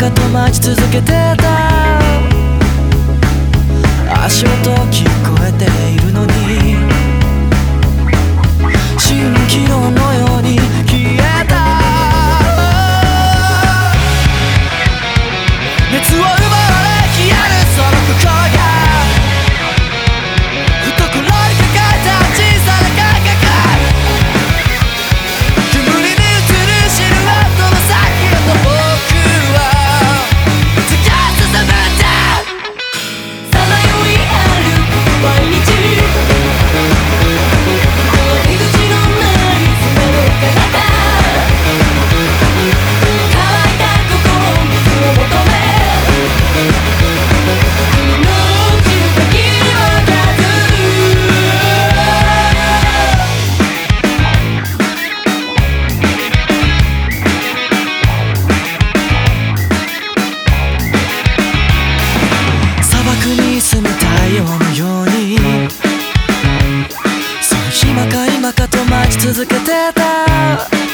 かと待ち続けてた。足音聞こえている。てた。